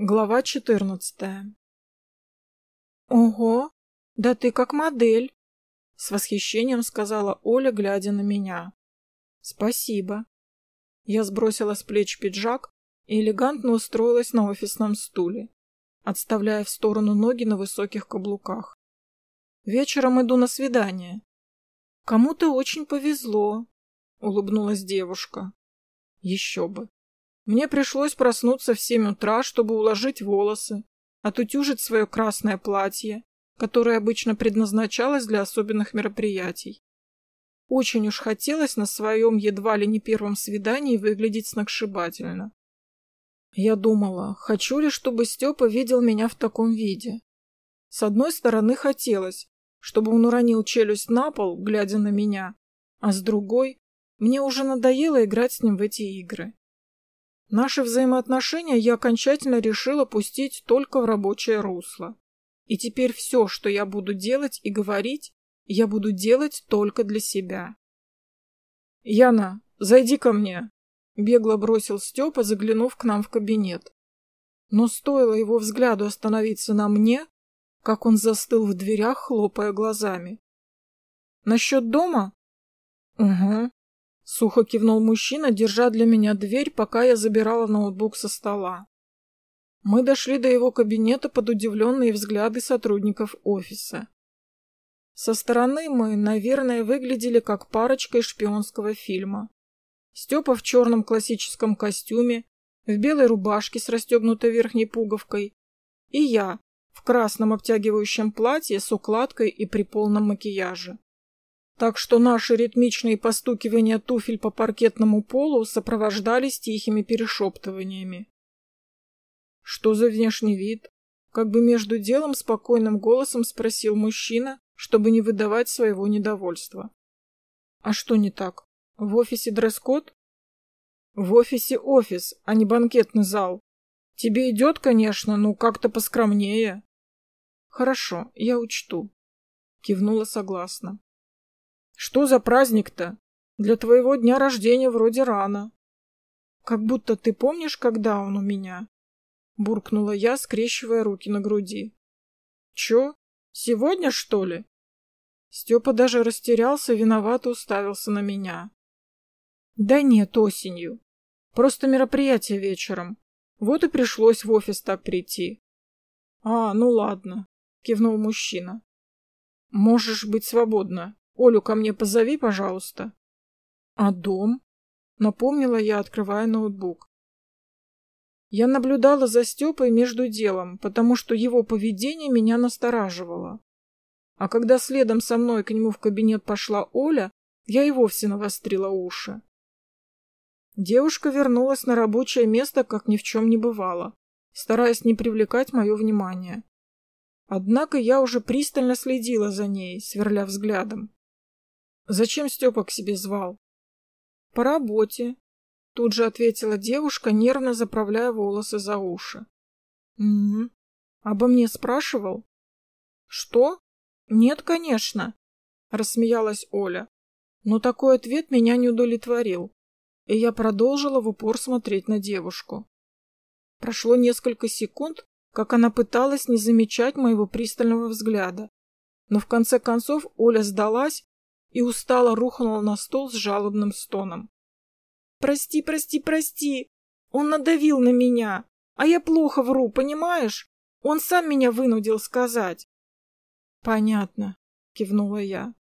Глава четырнадцатая. «Ого, да ты как модель!» — с восхищением сказала Оля, глядя на меня. «Спасибо». Я сбросила с плеч пиджак и элегантно устроилась на офисном стуле, отставляя в сторону ноги на высоких каблуках. «Вечером иду на свидание». «Кому-то очень повезло», — улыбнулась девушка. «Еще бы. Мне пришлось проснуться в семь утра, чтобы уложить волосы, отутюжить свое красное платье, которое обычно предназначалось для особенных мероприятий. Очень уж хотелось на своем едва ли не первом свидании выглядеть сногсшибательно. Я думала, хочу ли, чтобы Степа видел меня в таком виде. С одной стороны, хотелось, чтобы он уронил челюсть на пол, глядя на меня, а с другой, мне уже надоело играть с ним в эти игры. Наши взаимоотношения я окончательно решила пустить только в рабочее русло. И теперь все, что я буду делать и говорить, я буду делать только для себя. «Яна, зайди ко мне!» — бегло бросил Степа, заглянув к нам в кабинет. Но стоило его взгляду остановиться на мне, как он застыл в дверях, хлопая глазами. «Насчет дома?» «Угу», Сухо кивнул мужчина, держа для меня дверь, пока я забирала ноутбук со стола. Мы дошли до его кабинета под удивленные взгляды сотрудников офиса. Со стороны мы, наверное, выглядели как парочка из шпионского фильма. Степа в черном классическом костюме, в белой рубашке с расстегнутой верхней пуговкой, и я в красном обтягивающем платье с укладкой и при полном макияже так что наши ритмичные постукивания туфель по паркетному полу сопровождались тихими перешептываниями. «Что за внешний вид?» Как бы между делом спокойным голосом спросил мужчина, чтобы не выдавать своего недовольства. «А что не так? В офисе дресс-код?» «В офисе офис, а не банкетный зал. Тебе идет, конечно, но как-то поскромнее». «Хорошо, я учту», — кивнула согласно. Что за праздник-то? Для твоего дня рождения вроде рано. Как будто ты помнишь, когда он у меня? Буркнула я, скрещивая руки на груди. Чё? Сегодня, что ли? Степа даже растерялся, виновато уставился на меня. Да нет, осенью. Просто мероприятие вечером. Вот и пришлось в офис так прийти. А, ну ладно, кивнул мужчина. Можешь быть свободна. Олю ко мне позови, пожалуйста. А дом? Напомнила я, открывая ноутбук. Я наблюдала за Степой между делом, потому что его поведение меня настораживало. А когда следом со мной к нему в кабинет пошла Оля, я и вовсе навострила уши. Девушка вернулась на рабочее место, как ни в чем не бывало, стараясь не привлекать мое внимание. Однако я уже пристально следила за ней, сверля взглядом. Зачем Степа к себе звал? По работе. Тут же ответила девушка, нервно заправляя волосы за уши. Угу. Обо мне спрашивал? Что? Нет, конечно, рассмеялась Оля. Но такой ответ меня не удовлетворил, и я продолжила в упор смотреть на девушку. Прошло несколько секунд, как она пыталась не замечать моего пристального взгляда. Но в конце концов Оля сдалась и устало рухнула на стол с жалобным стоном. «Прости, прости, прости! Он надавил на меня, а я плохо вру, понимаешь? Он сам меня вынудил сказать». «Понятно», — кивнула я.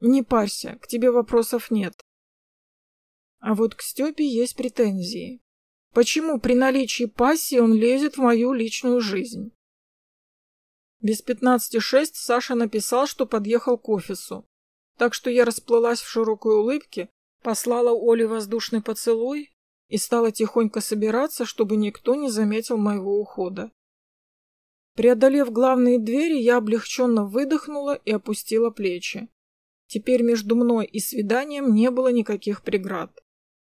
«Не парься, к тебе вопросов нет». А вот к Степе есть претензии. Почему при наличии пассии он лезет в мою личную жизнь? Без пятнадцати шесть Саша написал, что подъехал к офису. Так что я расплылась в широкой улыбке, послала Оле воздушный поцелуй и стала тихонько собираться, чтобы никто не заметил моего ухода. Преодолев главные двери, я облегченно выдохнула и опустила плечи. Теперь между мной и свиданием не было никаких преград.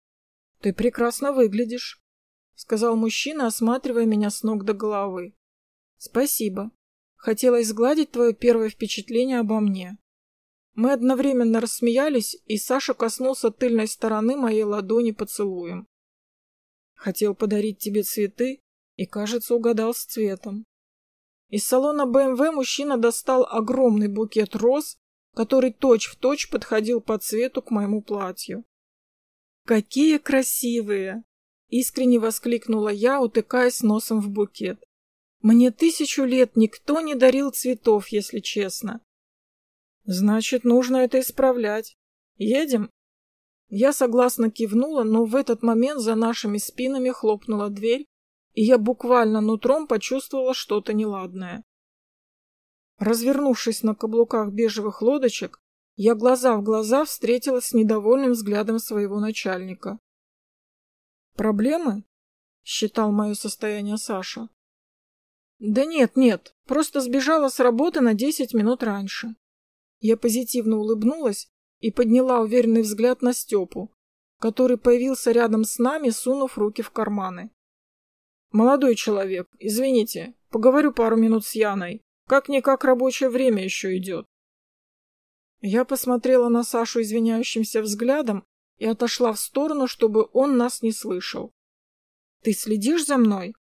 — Ты прекрасно выглядишь, — сказал мужчина, осматривая меня с ног до головы. — Спасибо. Хотела изгладить твое первое впечатление обо мне. Мы одновременно рассмеялись, и Саша коснулся тыльной стороны моей ладони поцелуем. Хотел подарить тебе цветы, И, кажется, угадал с цветом. Из салона БМВ мужчина достал огромный букет роз, который точь-в-точь точь подходил по цвету к моему платью. «Какие красивые!» — искренне воскликнула я, утыкаясь носом в букет. «Мне тысячу лет никто не дарил цветов, если честно». «Значит, нужно это исправлять. Едем?» Я согласно кивнула, но в этот момент за нашими спинами хлопнула дверь, и я буквально нутром почувствовала что-то неладное. Развернувшись на каблуках бежевых лодочек, я глаза в глаза встретилась с недовольным взглядом своего начальника. «Проблемы?» — считал мое состояние Саша. «Да нет, нет, просто сбежала с работы на десять минут раньше». Я позитивно улыбнулась и подняла уверенный взгляд на Степу, который появился рядом с нами, сунув руки в карманы. «Молодой человек, извините, поговорю пару минут с Яной. Как-никак рабочее время еще идет». Я посмотрела на Сашу извиняющимся взглядом и отошла в сторону, чтобы он нас не слышал. «Ты следишь за мной?»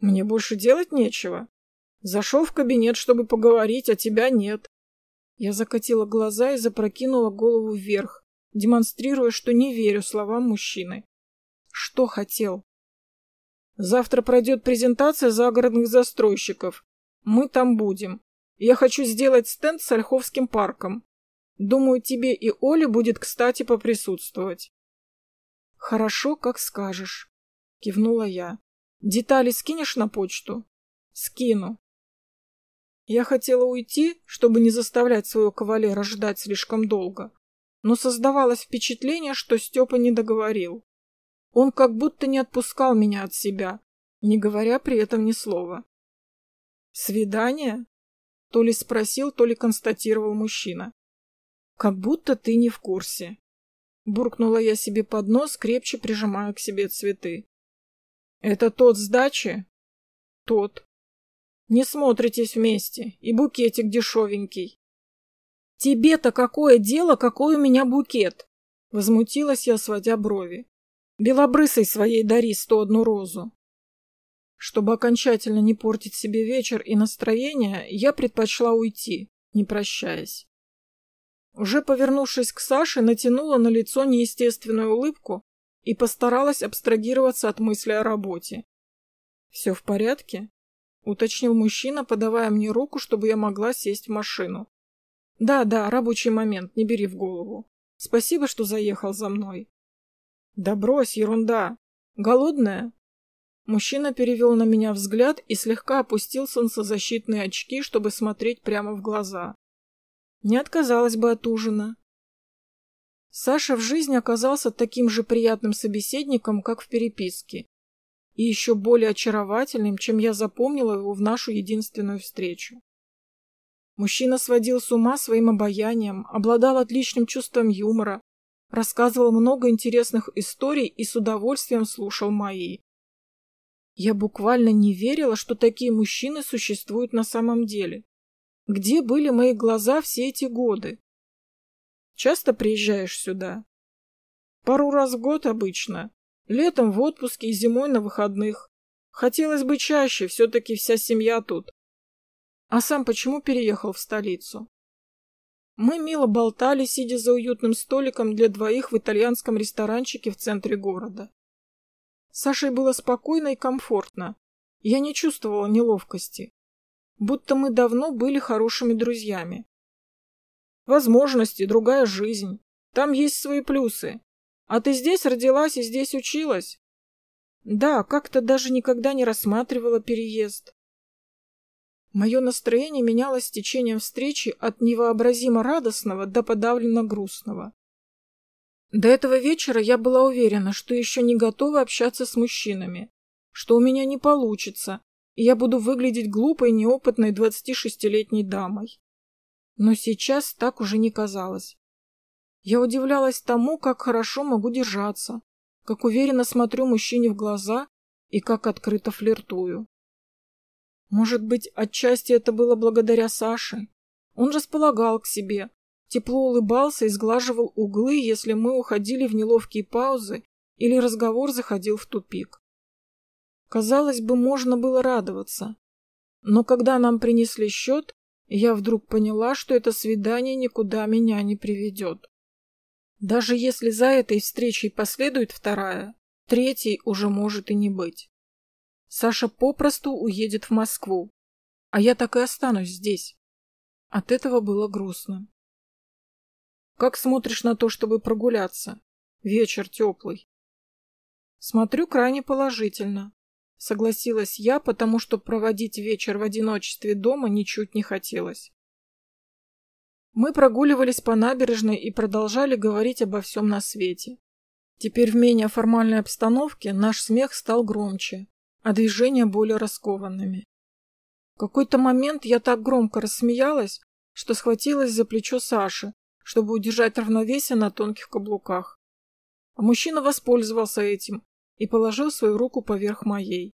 «Мне больше делать нечего. Зашел в кабинет, чтобы поговорить, а тебя нет». Я закатила глаза и запрокинула голову вверх, демонстрируя, что не верю словам мужчины. «Что хотел?» Завтра пройдет презентация загородных застройщиков. Мы там будем. Я хочу сделать стенд с Ольховским парком. Думаю, тебе и Оле будет кстати поприсутствовать. Хорошо, как скажешь, кивнула я. Детали скинешь на почту? Скину. Я хотела уйти, чтобы не заставлять своего кавалера ждать слишком долго, но создавалось впечатление, что Степа не договорил. Он как будто не отпускал меня от себя, не говоря при этом ни слова. «Свидание?» — то ли спросил, то ли констатировал мужчина. «Как будто ты не в курсе». Буркнула я себе под нос, крепче прижимая к себе цветы. «Это тот с дачи?» «Тот». «Не смотритесь вместе, и букетик дешевенький». «Тебе-то какое дело, какой у меня букет?» Возмутилась я, сводя брови. Белобрысой своей дари сто одну розу. Чтобы окончательно не портить себе вечер и настроение, я предпочла уйти, не прощаясь. Уже повернувшись к Саше, натянула на лицо неестественную улыбку и постаралась абстрагироваться от мысли о работе. «Все в порядке?» — уточнил мужчина, подавая мне руку, чтобы я могла сесть в машину. «Да, да, рабочий момент, не бери в голову. Спасибо, что заехал за мной». Да брось, ерунда. Голодная? Мужчина перевел на меня взгляд и слегка опустил солнцезащитные очки, чтобы смотреть прямо в глаза. Не отказалась бы от ужина. Саша в жизни оказался таким же приятным собеседником, как в переписке, и еще более очаровательным, чем я запомнила его в нашу единственную встречу. Мужчина сводил с ума своим обаянием, обладал отличным чувством юмора, рассказывал много интересных историй и с удовольствием слушал мои. Я буквально не верила, что такие мужчины существуют на самом деле. Где были мои глаза все эти годы? Часто приезжаешь сюда? Пару раз в год обычно. Летом в отпуске и зимой на выходных. Хотелось бы чаще, все-таки вся семья тут. А сам почему переехал в столицу? Мы мило болтали, сидя за уютным столиком для двоих в итальянском ресторанчике в центре города. Саше было спокойно и комфортно. Я не чувствовала неловкости. Будто мы давно были хорошими друзьями. Возможности, другая жизнь. Там есть свои плюсы. А ты здесь родилась и здесь училась? Да, как-то даже никогда не рассматривала переезд. Мое настроение менялось с течением встречи от невообразимо радостного до подавленно грустного. До этого вечера я была уверена, что еще не готова общаться с мужчинами, что у меня не получится, и я буду выглядеть глупой, неопытной 26-летней дамой. Но сейчас так уже не казалось. Я удивлялась тому, как хорошо могу держаться, как уверенно смотрю мужчине в глаза и как открыто флиртую. Может быть, отчасти это было благодаря Саше. Он располагал к себе, тепло улыбался и сглаживал углы, если мы уходили в неловкие паузы или разговор заходил в тупик. Казалось бы, можно было радоваться. Но когда нам принесли счет, я вдруг поняла, что это свидание никуда меня не приведет. Даже если за этой встречей последует вторая, третьей уже может и не быть. Саша попросту уедет в Москву, а я так и останусь здесь. От этого было грустно. Как смотришь на то, чтобы прогуляться? Вечер теплый. Смотрю крайне положительно. Согласилась я, потому что проводить вечер в одиночестве дома ничуть не хотелось. Мы прогуливались по набережной и продолжали говорить обо всем на свете. Теперь в менее формальной обстановке наш смех стал громче, а движения более раскованными. В какой-то момент я так громко рассмеялась, что схватилась за плечо Саши, чтобы удержать равновесие на тонких каблуках. А мужчина воспользовался этим и положил свою руку поверх моей.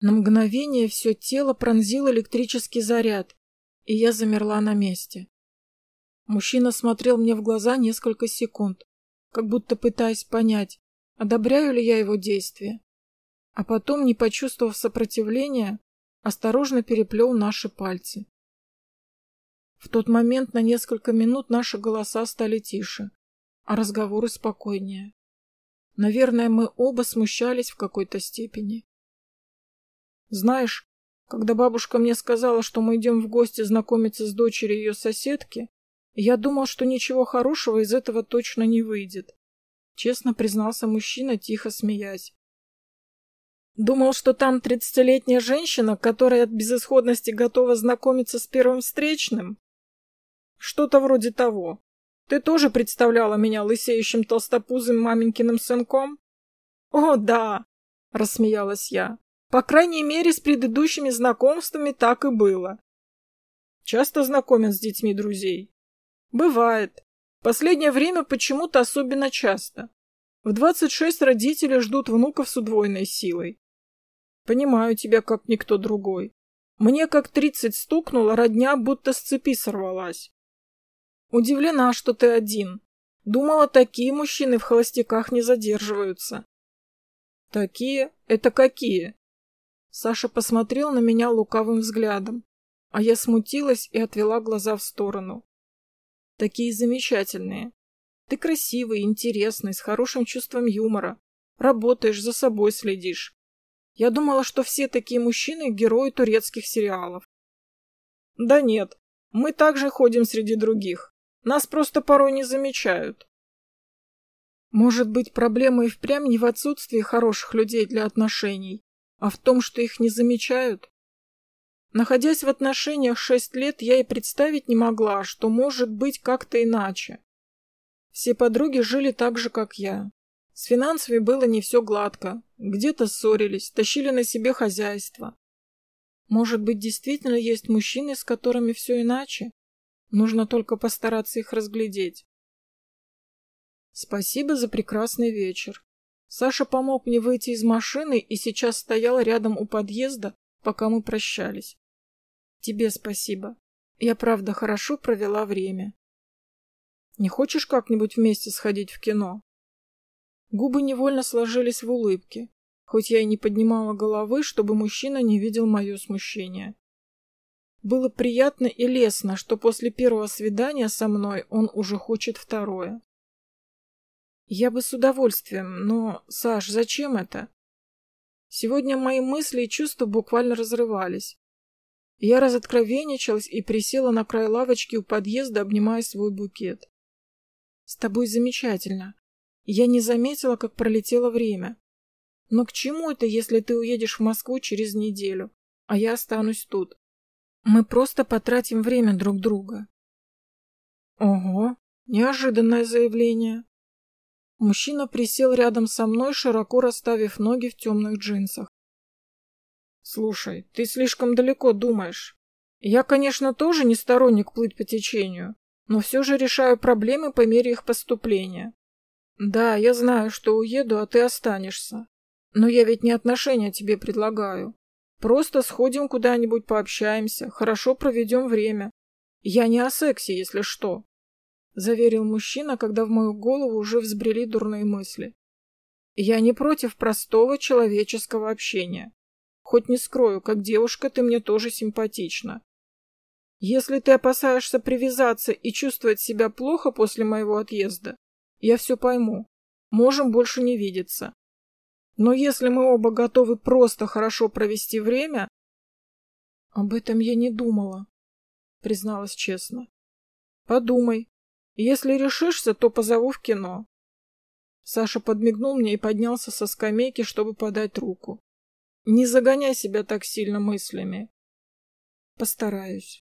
На мгновение все тело пронзил электрический заряд, и я замерла на месте. Мужчина смотрел мне в глаза несколько секунд, как будто пытаясь понять, одобряю ли я его действия. А потом, не почувствовав сопротивления, осторожно переплел наши пальцы. В тот момент на несколько минут наши голоса стали тише, а разговоры спокойнее. Наверное, мы оба смущались в какой-то степени. Знаешь, когда бабушка мне сказала, что мы идем в гости знакомиться с дочерью ее соседки, я думал, что ничего хорошего из этого точно не выйдет. Честно признался мужчина, тихо смеясь. Думал, что там тридцатилетняя женщина, которая от безысходности готова знакомиться с первым встречным? Что-то вроде того. Ты тоже представляла меня лысеющим толстопузым маменькиным сынком? О, да, рассмеялась я. По крайней мере, с предыдущими знакомствами так и было. Часто знакомят с детьми друзей? Бывает. Последнее время почему-то особенно часто. В 26 родители ждут внуков с удвоенной силой. Понимаю тебя, как никто другой. Мне как тридцать стукнуло, родня будто с цепи сорвалась. Удивлена, что ты один. Думала, такие мужчины в холостяках не задерживаются. Такие? Это какие? Саша посмотрел на меня лукавым взглядом, а я смутилась и отвела глаза в сторону. Такие замечательные. Ты красивый, интересный, с хорошим чувством юмора. Работаешь, за собой следишь. Я думала, что все такие мужчины — герои турецких сериалов. Да нет, мы также ходим среди других. Нас просто порой не замечают. Может быть, проблема и впрямь не в отсутствии хороших людей для отношений, а в том, что их не замечают? Находясь в отношениях шесть лет, я и представить не могла, что может быть как-то иначе. Все подруги жили так же, как я. С финансами было не все гладко. Где-то ссорились, тащили на себе хозяйство. Может быть, действительно есть мужчины, с которыми все иначе? Нужно только постараться их разглядеть. Спасибо за прекрасный вечер. Саша помог мне выйти из машины и сейчас стоял рядом у подъезда, пока мы прощались. Тебе спасибо. Я правда хорошо провела время. Не хочешь как-нибудь вместе сходить в кино? Губы невольно сложились в улыбке, хоть я и не поднимала головы, чтобы мужчина не видел мое смущение. Было приятно и лестно, что после первого свидания со мной он уже хочет второе. Я бы с удовольствием, но, Саш, зачем это? Сегодня мои мысли и чувства буквально разрывались. Я разоткровенничалась и присела на край лавочки у подъезда, обнимая свой букет. С тобой замечательно. Я не заметила, как пролетело время. Но к чему это, если ты уедешь в Москву через неделю, а я останусь тут? Мы просто потратим время друг друга. Ого, неожиданное заявление. Мужчина присел рядом со мной, широко расставив ноги в темных джинсах. Слушай, ты слишком далеко думаешь. Я, конечно, тоже не сторонник плыть по течению, но все же решаю проблемы по мере их поступления. Да, я знаю, что уеду, а ты останешься. Но я ведь не отношения тебе предлагаю. Просто сходим куда-нибудь, пообщаемся, хорошо проведем время. Я не о сексе, если что. Заверил мужчина, когда в мою голову уже взбрели дурные мысли. Я не против простого человеческого общения. Хоть не скрою, как девушка ты мне тоже симпатична. Если ты опасаешься привязаться и чувствовать себя плохо после моего отъезда, я все пойму. Можем больше не видеться. Но если мы оба готовы просто хорошо провести время... Об этом я не думала, призналась честно. Подумай. Если решишься, то позову в кино. Саша подмигнул мне и поднялся со скамейки, чтобы подать руку. Не загоняй себя так сильно мыслями. Постараюсь.